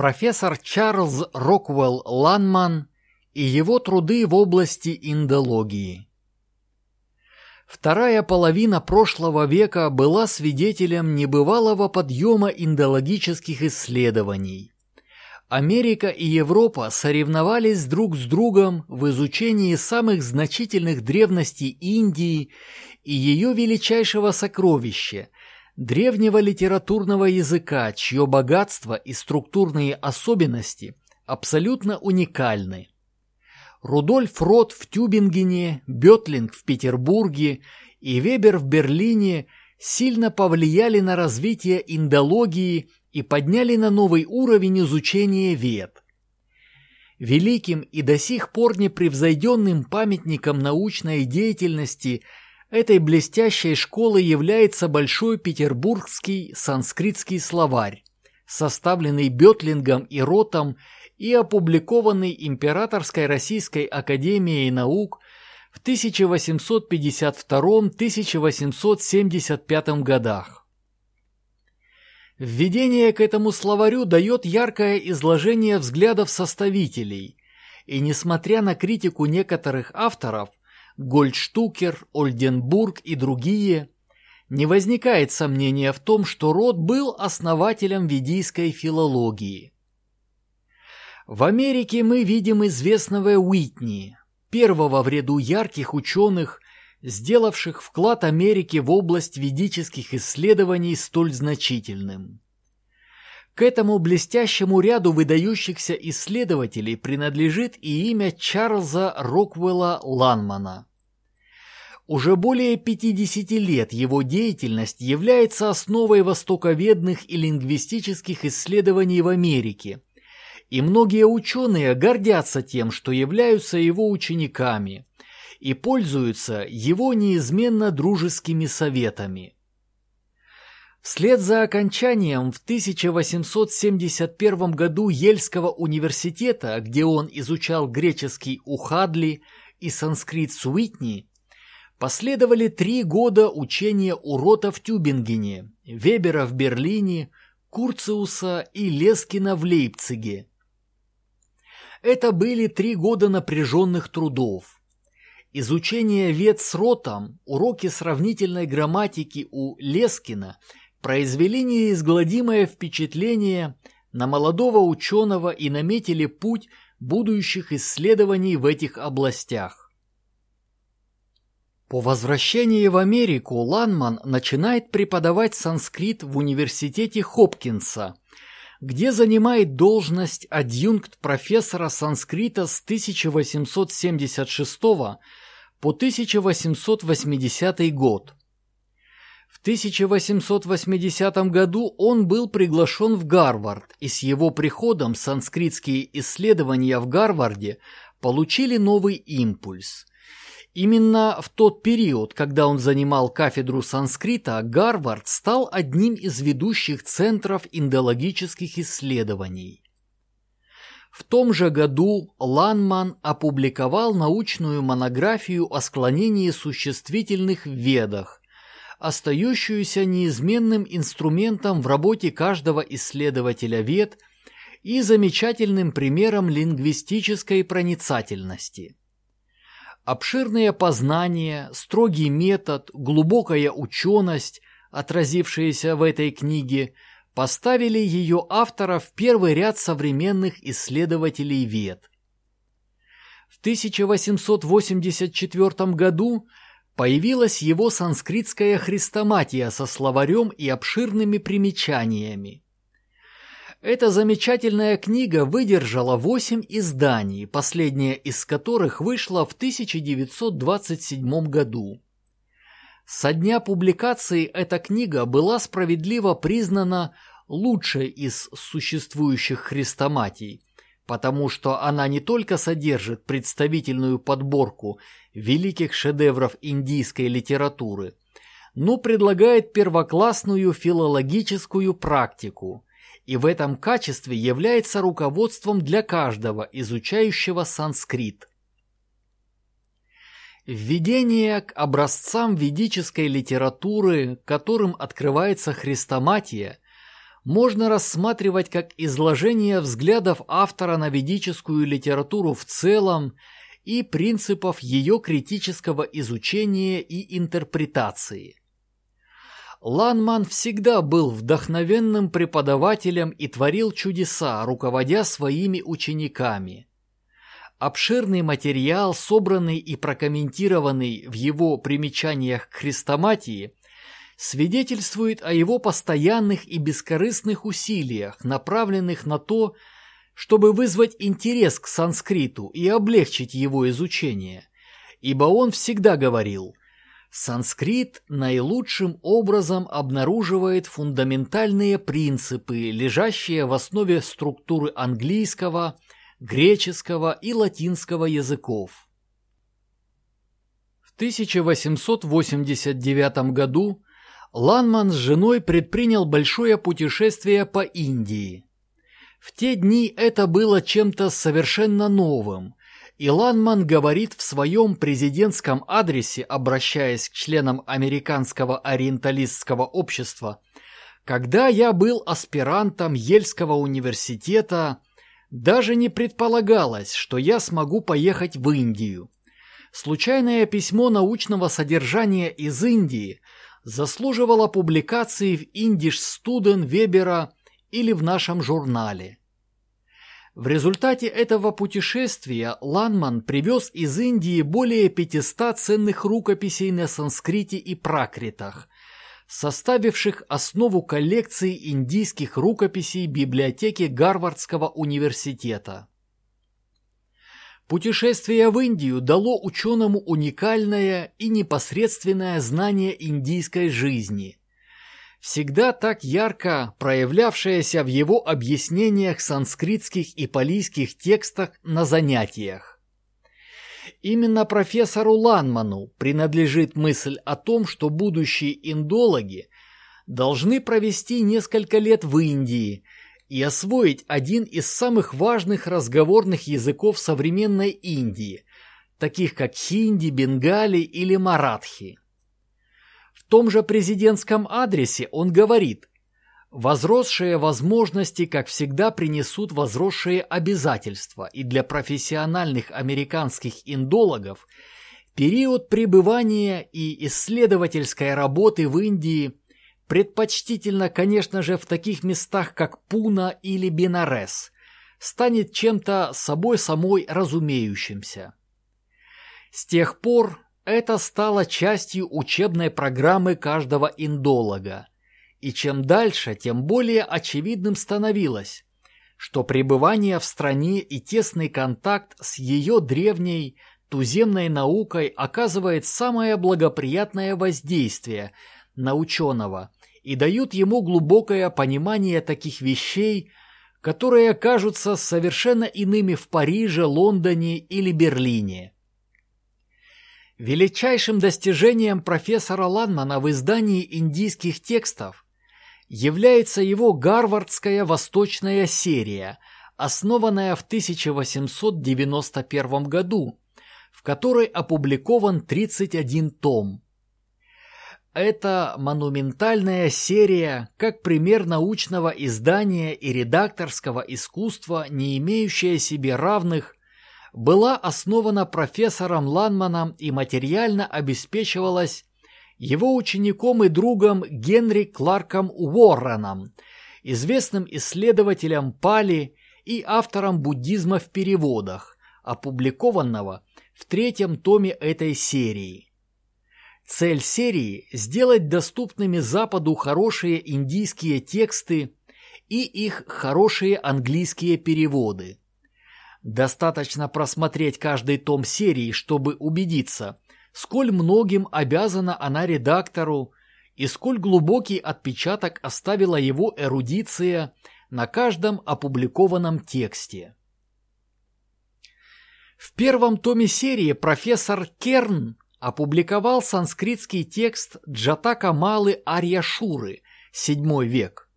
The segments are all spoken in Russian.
профессор Чарльз Роквелл Ланман и его труды в области индологии. Вторая половина прошлого века была свидетелем небывалого подъема индологических исследований. Америка и Европа соревновались друг с другом в изучении самых значительных древностей Индии и ее величайшего сокровища – древнего литературного языка, чье богатство и структурные особенности абсолютно уникальны. Рудольф Рот в Тюбингене, Бетлинг в Петербурге и Вебер в Берлине сильно повлияли на развитие индологии и подняли на новый уровень изучения вед. Великим и до сих пор непревзойденным памятником научной деятельности этой блестящей школы является Большой Петербургский санскритский словарь, составленный Бетлингом и Ротом и опубликованный Императорской Российской Академией Наук в 1852-1875 годах. Введение к этому словарю дает яркое изложение взглядов составителей, и несмотря на критику некоторых авторов, Гольдштукер, Ольденбург и другие, не возникает сомнения в том, что Род был основателем ведийской филологии. В Америке мы видим известного Уитни, первого в ряду ярких ученых, сделавших вклад Америки в область ведических исследований столь значительным. К этому блестящему ряду выдающихся исследователей принадлежит и имя Чарльза Роквелла Ланмана. Уже более 50 лет его деятельность является основой востоковедных и лингвистических исследований в Америке – и многие ученые гордятся тем, что являются его учениками и пользуются его неизменно дружескими советами. Вслед за окончанием в 1871 году Ельского университета, где он изучал греческий у Хадли и санскрит Суитни, последовали три года учения у Рота в Тюбингене, Вебера в Берлине, Курциуса и Лескина в Лейпциге, это были три года напряженных трудов. Изучение вет с ротом, уроки сравнительной грамматики у Лескина произвели неизгладимое впечатление на молодого ученого и наметили путь будущих исследований в этих областях. По возвращении в Америку Ланман начинает преподавать санскрит в университете Хопкинса – где занимает должность адъюнкт профессора санскрита с 1876 по 1880 год. В 1880 году он был приглашен в Гарвард, и с его приходом санскритские исследования в Гарварде получили новый импульс. Именно в тот период, когда он занимал кафедру санскрита, Гарвард стал одним из ведущих центров индологических исследований. В том же году Ланман опубликовал научную монографию о склонении существительных в ведах, остающуюся неизменным инструментом в работе каждого исследователя вед и замечательным примером лингвистической проницательности. Обширные познания, строгий метод, глубокая ученость, отразившиеся в этой книге, поставили ее автора в первый ряд современных исследователей вед. В 1884 году появилась его санскритская хрестоматия со словарем и обширными примечаниями. Эта замечательная книга выдержала восемь изданий, последняя из которых вышла в 1927 году. Со дня публикации эта книга была справедливо признана лучшей из существующих хрестоматий, потому что она не только содержит представительную подборку великих шедевров индийской литературы, но предлагает первоклассную филологическую практику – и в этом качестве является руководством для каждого, изучающего санскрит. Введение к образцам ведической литературы, которым открывается хрестоматия, можно рассматривать как изложение взглядов автора на ведическую литературу в целом и принципов ее критического изучения и интерпретации. Ланман всегда был вдохновенным преподавателем и творил чудеса, руководя своими учениками. Обширный материал, собранный и прокомментированный в его примечаниях к хрестоматии, свидетельствует о его постоянных и бескорыстных усилиях, направленных на то, чтобы вызвать интерес к санскриту и облегчить его изучение. Ибо он всегда говорил, санскрит наилучшим образом обнаруживает фундаментальные принципы, лежащие в основе структуры английского, греческого и латинского языков. В 1889 году Ланман с женой предпринял большое путешествие по Индии. В те дни это было чем-то совершенно новым, и Ланман говорит в своем президентском адресе, обращаясь к членам Американского ориенталистского общества, «Когда я был аспирантом Ельского университета, даже не предполагалось, что я смогу поехать в Индию. Случайное письмо научного содержания из Индии заслуживало публикации в Indish Student Вебера или в нашем журнале. В результате этого путешествия Ланман привез из Индии более 500 ценных рукописей на санскрите и пракритах, составивших основу коллекции индийских рукописей библиотеки Гарвардского университета. Путешествие в Индию дало ученому уникальное и непосредственное знание индийской жизни, всегда так ярко проявлявшееся в его объяснениях санскритских и палийских текстах на занятиях. Именно профессору Ланману принадлежит мысль о том, что будущие индологи должны провести несколько лет в Индии – и освоить один из самых важных разговорных языков современной Индии, таких как хинди, бенгали или маратхи. Том же президентском адресе он говорит, Возросшие возможности, как всегда, принесут возросшие обязательства, и для профессиональных американских индологов период пребывания и исследовательской работы в Индии предпочтительно, конечно же, в таких местах, как Пуна или Бенарес, станет чем-то собой самой разумеющимся. С тех пор это стало частью учебной программы каждого индолога, и чем дальше, тем более очевидным становилось, что пребывание в стране и тесный контакт с ее древней туземной наукой оказывает самое благоприятное воздействие на ученого – и дают ему глубокое понимание таких вещей, которые кажутся совершенно иными в Париже, Лондоне или Берлине. Величайшим достижением профессора Ланмана в издании индийских текстов является его Гарвардская восточная серия, основанная в 1891 году, в которой опубликован 31 том. Это монументальная серия, как пример научного издания и редакторского искусства, не имеющая себе равных, была основана профессором Ланманом и материально обеспечивалась его учеником и другом Генри Кларком Уорреном, известным исследователем Пали и автором буддизма в переводах, опубликованного в третьем томе этой серии. Цель серии – сделать доступными Западу хорошие индийские тексты и их хорошие английские переводы. Достаточно просмотреть каждый том серии, чтобы убедиться, сколь многим обязана она редактору и сколь глубокий отпечаток оставила его эрудиция на каждом опубликованном тексте. В первом томе серии профессор Керн опубликовал санскритский текст Джатака Малы Арьяшуры, VII век.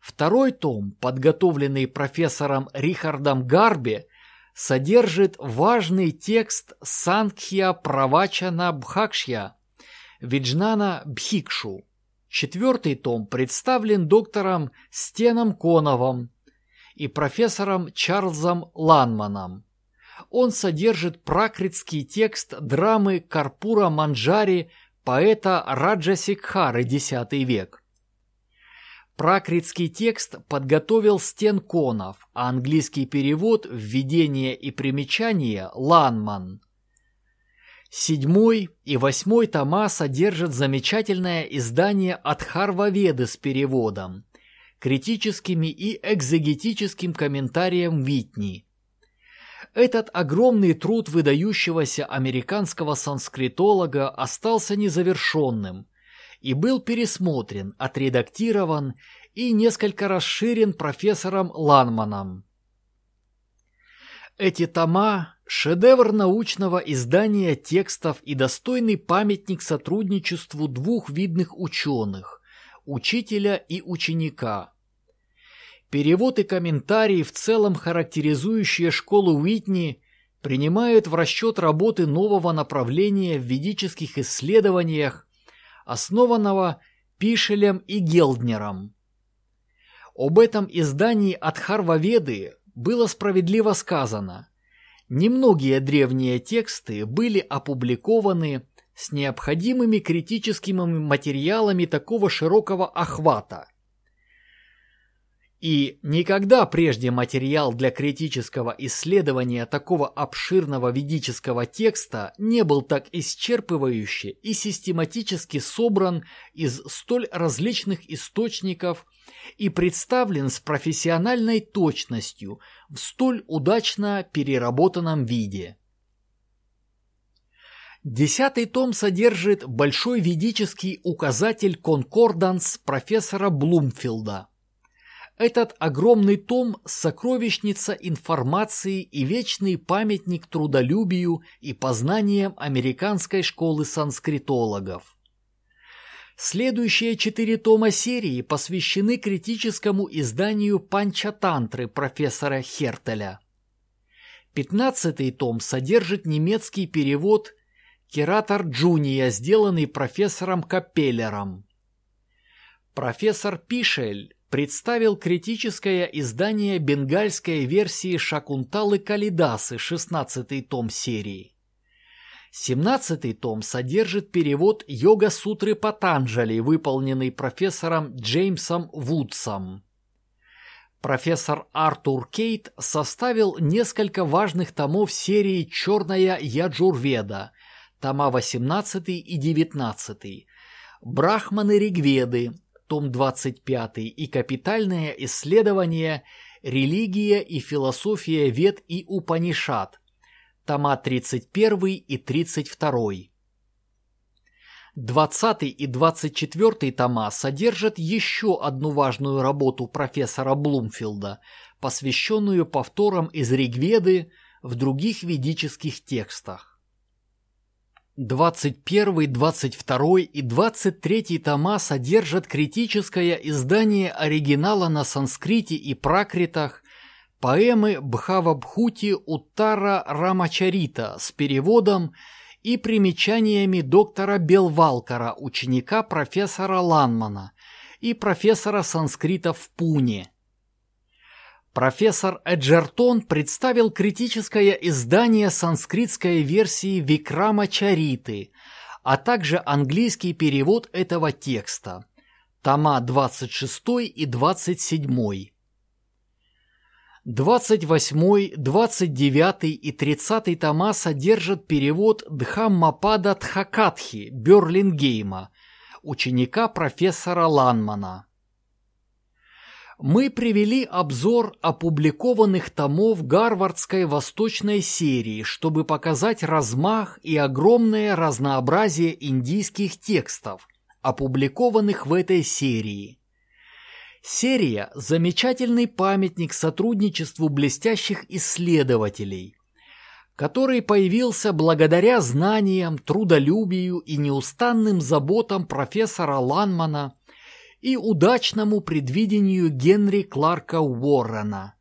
Второй том, подготовленный профессором Рихардом Гарби, содержит важный текст Санкхья Правачана Бхакшья Виджнана Бхикшу, Четвертый том представлен доктором Стеном Коновым и профессором Чарльзом Ланманом. Он содержит пракритский текст драмы Карпура Манджари поэта Раджа Сикхары X век. Пракритский текст подготовил Стен Конов, а английский перевод, введение и примечание – Ланман. Седьмой и восьмой тома содержат замечательное издание Адхарваведы с переводом, критическими и экзегетическим комментарием Витни. Этот огромный труд выдающегося американского санскритолога остался незавершенным и был пересмотрен, отредактирован и несколько расширен профессором Ланманом. Эти тома – шедевр научного издания текстов и достойный памятник сотрудничеству двух видных ученых – учителя и ученика. Перевод и комментарии, в целом характеризующие школу Уитни, принимают в расчет работы нового направления в ведических исследованиях, основанного Пишелем и Гелднером. Об этом издании от Харваведы было справедливо сказано. Немногие древние тексты были опубликованы с необходимыми критическими материалами такого широкого охвата. И никогда прежде материал для критического исследования такого обширного ведического текста не был так исчерпывающе и систематически собран из столь различных источников – и представлен с профессиональной точностью в столь удачно переработанном виде. Десятый том содержит большой ведический указатель «Конкорданс» профессора Блумфилда. Этот огромный том – сокровищница информации и вечный памятник трудолюбию и познаниям американской школы санскритологов. Следующие четыре тома серии посвящены критическому изданию Панчатантры профессора Хертеля. Пятнадцатый том содержит немецкий перевод «Кератор Джуния», сделанный профессором Капеллером. Профессор Пишель представил критическое издание бенгальской версии Шакунталы Калидасы, шестнадцатый том серии. Семнадцатый том содержит перевод йога-сутры Патанджали, выполненный профессором Джеймсом Вудсом. Профессор Артур Кейт составил несколько важных томов серии «Черная Яджурведа», тома 18 и 19, «Брахманы Ригведы», том 25 и «Капитальное исследование. Религия и философия Вед и Упанишат», тома 31 и 32. 20 и 24 тома содержат еще одну важную работу профессора Блумфилда, посвященную повторам из Ригведы в других ведических текстах. 21, 22 и 23 тома содержат критическое издание оригинала на санскрите и пракритах Поэмы Бхавабхути Уттара Рамачарита с переводом и примечаниями доктора Белвалкара, ученика профессора Ланмана и профессора санскрита в Пуне. Профессор Эджертон представил критическое издание санскритской версии Викрама Чариты, а также английский перевод этого текста, тома 26 и 27. 28, 29 и 30 тома содержат перевод Дхаммапада Тхакатхи Берлингейма, ученика профессора Ланмана. Мы привели обзор опубликованных томов Гарвардской восточной серии, чтобы показать размах и огромное разнообразие индийских текстов, опубликованных в этой серии – Серия – замечательный памятник сотрудничеству блестящих исследователей, который появился благодаря знаниям, трудолюбию и неустанным заботам профессора Ланмана и удачному предвидению Генри Кларка Уоррена.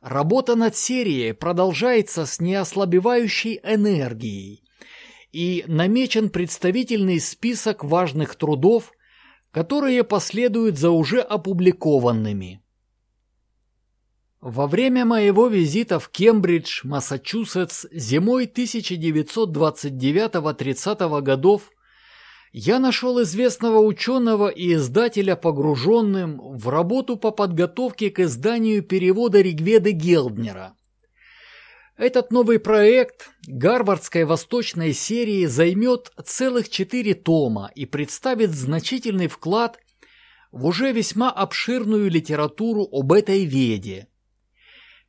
Работа над серией продолжается с неослабевающей энергией, и намечен представительный список важных трудов, которые последуют за уже опубликованными. Во время моего визита в Кембридж, Массачусетс, зимой 1929-30 годов я нашел известного ученого и издателя погруженным в работу по подготовке к изданию перевода Ригведы Гелднера. Этот новый проект Гарвардской восточной серии займет целых четыре тома и представит значительный вклад в уже весьма обширную литературу об этой веде.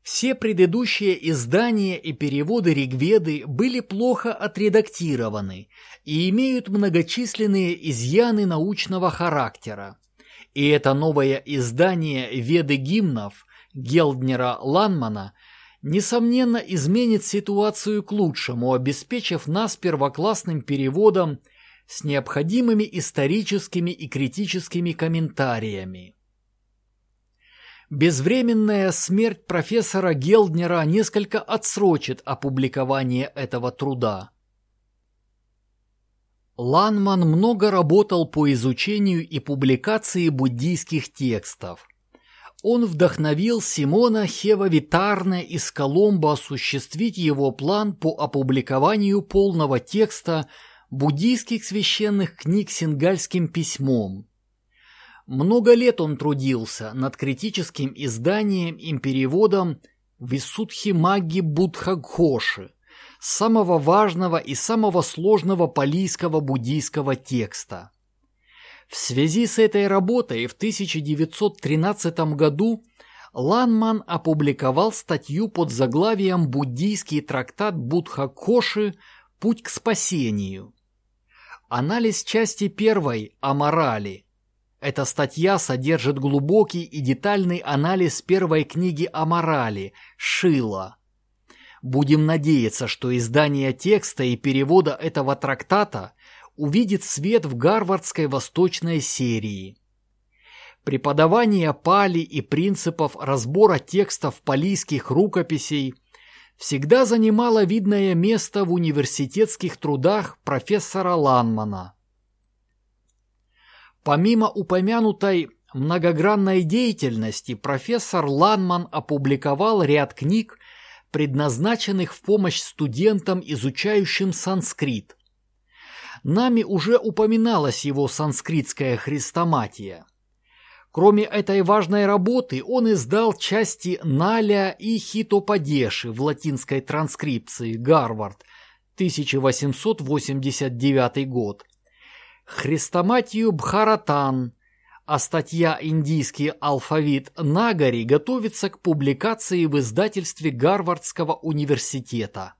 Все предыдущие издания и переводы Ригведы были плохо отредактированы и имеют многочисленные изъяны научного характера. И это новое издание Веды гимнов Гелднера Ланмана несомненно изменит ситуацию к лучшему, обеспечив нас первоклассным переводом с необходимыми историческими и критическими комментариями. Безвременная смерть профессора Гелднера несколько отсрочит опубликование этого труда. Ланман много работал по изучению и публикации буддийских текстов. Он вдохновил Симона Хева-Витарне из Коломбо осуществить его план по опубликованию полного текста буддийских священных книг сингальским письмом. Много лет он трудился над критическим изданием и переводом Висудхи Маги Будхагхоши, самого важного и самого сложного палийского буддийского текста. В связи с этой работой в 1913 году Ланман опубликовал статью под заглавием «Буддийский трактат Будхакоши. Путь к спасению». Анализ части первой о морали – эта статья содержит глубокий и детальный анализ первой книги о морали «Шила». Будем надеяться, что издание текста и перевода этого трактата увидит свет в Гарвардской восточной серии. Преподавание пали и принципов разбора текстов палийских рукописей всегда занимало видное место в университетских трудах профессора Ланмана. Помимо упомянутой многогранной деятельности, профессор Ланман опубликовал ряд книг, предназначенных в помощь студентам, изучающим санскрит. Нами уже упоминалась его санскритская хрестоматия. Кроме этой важной работы, он издал части Наля и Хитопадеши в латинской транскрипции Гарвард, 1889 год, Хрестоматию Бхаратан, а статья «Индийский алфавит Нагари» готовится к публикации в издательстве Гарвардского университета.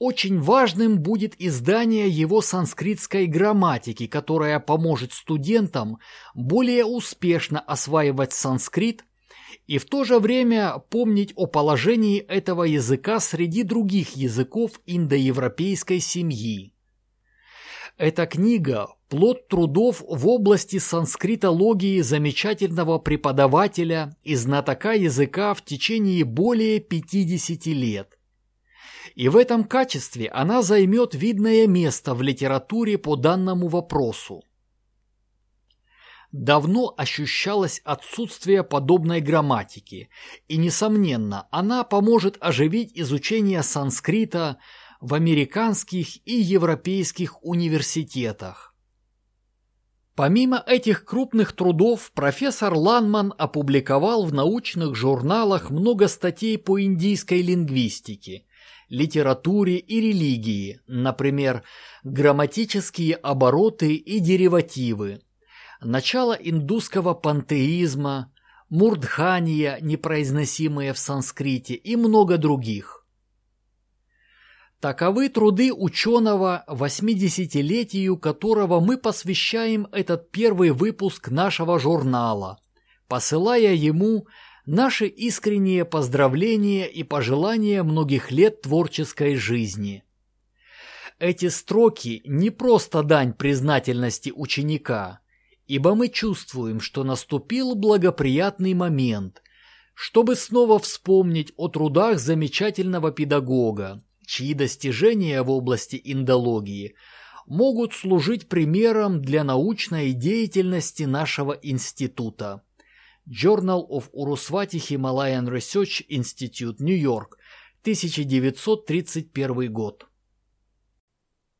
Очень важным будет издание его санскритской грамматики, которая поможет студентам более успешно осваивать санскрит и в то же время помнить о положении этого языка среди других языков индоевропейской семьи. Эта книга – плод трудов в области санскритологии замечательного преподавателя и знатока языка в течение более 50 лет. И в этом качестве она займет видное место в литературе по данному вопросу. Давно ощущалось отсутствие подобной грамматики, и, несомненно, она поможет оживить изучение санскрита – в американских и европейских университетах. Помимо этих крупных трудов, профессор Ланман опубликовал в научных журналах много статей по индийской лингвистике, литературе и религии, например, грамматические обороты и деривативы, начало индусского пантеизма, мурдхания, непроизносимые в санскрите и много других. Таковы труды ученого, 80-летию которого мы посвящаем этот первый выпуск нашего журнала, посылая ему наши искренние поздравления и пожелания многих лет творческой жизни. Эти строки не просто дань признательности ученика, ибо мы чувствуем, что наступил благоприятный момент, чтобы снова вспомнить о трудах замечательного педагога, чьи достижения в области индологии могут служить примером для научной деятельности нашего института. Journal of Urusvati Himalayan Research Institute, Нью-Йорк, 1931 год.